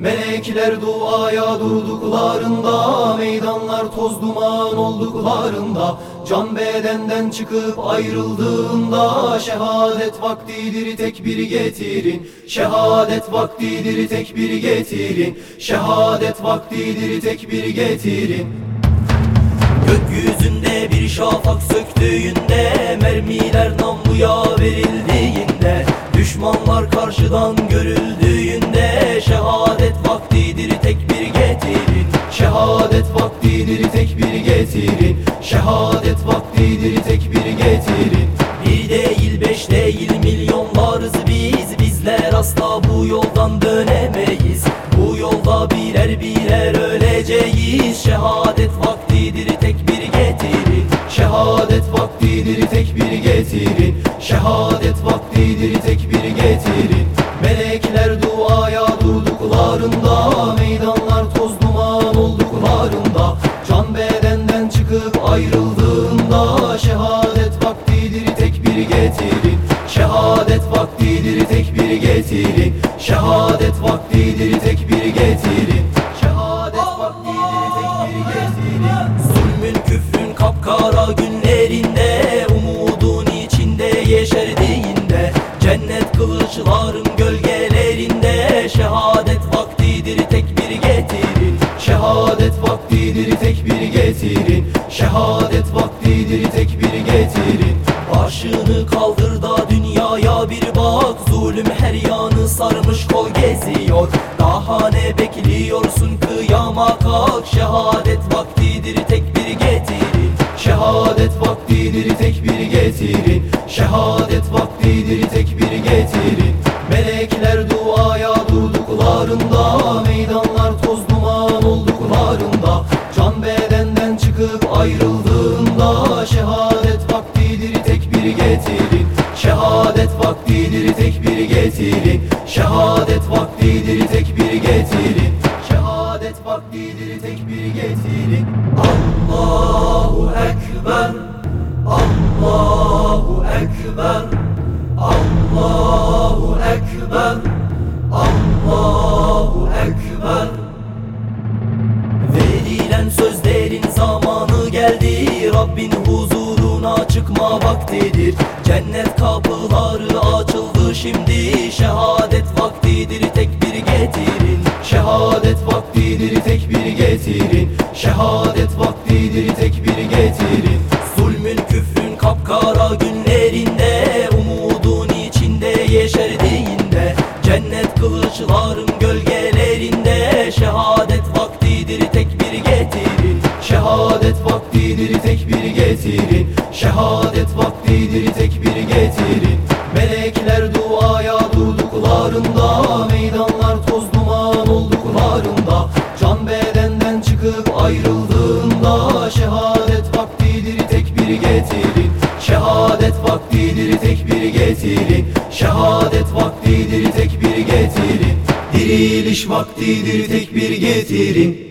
Melekler duaya durduklarında Meydanlar toz duman olduklarında Can bedenden çıkıp ayrıldığında Şehadet vaktidir tekbir getirin. Şehadet vaktidir tekbir getirin. Şehadet vaktidir tekbir getirin. Gökyüzünde bir şafak söktüğünde Mermiler namluya verildiğinde Düşmanlar karşıdan vaktidir tekbir getirin. Şehadet vaktidir tekbir getirin. Şehadet vaktidir tekbir getirin. Bir değil beş değil milyonlarız biz. Bizler asla bu yoldan dönemeyiz. Bu yolda birer birer öleceğiz. Şehadet vaktidir tekbir getirin. Şehadet vaktidir tekbir getirin. Şehadet durduklarında Meydanlar toz duman olduklarında Can bedenden çıkıp ayrıldığında Şehadet vaktidir tekbir getirin Şehadet vaktidir tekbir getirin Şehadet vaktidir Şehadet vaktidir tekbir getirin. Başını kaldır da dünyaya bir bak. Zulüm her yanı sarmış kol geziyor. Daha ne bekliyorsun kıyama kalk. Şehadet vaktidir tekbir getirin. Şehadet vaktidir tekbir getirin. Şehadet vaktidir tekbir getirin. Melekler duaya durduklarında Meydanlar toz duman olduklarında Can bedenden çıkıp ayrıldığında Şehadet vaktidir tekbir getirin Şehadet vaktidir tekbir getirin Şehadet vaktidir tekbir getirin Şehadet vaktidir tekbir getirin Allahu Ekber Allahu Ekber Allahu Ekber Allahu Ekber. Verilen sözlerin Rabbin huzuruna çıkma vaktidir. Cennet kapıları açıldı şimdi Şehadet vaktidir. Tekbir getirin. Şehadet vaktidir tekbir getirin. Şehadet vaktidir tekbir getirin. Zulmün küfrün kapkara günlerinde Şehadet vaktidir tekbir getirin Melekler duaya durduklarında Meydanlar toz duman olduklarında Can bedenden çıkıp ayrıldığında Şehadet vaktidir tekbir getirin Şehadet vaktidir tekbir getirin Şehadet vaktidir tekbir getirin Diriliş vaktidir tekbir getirin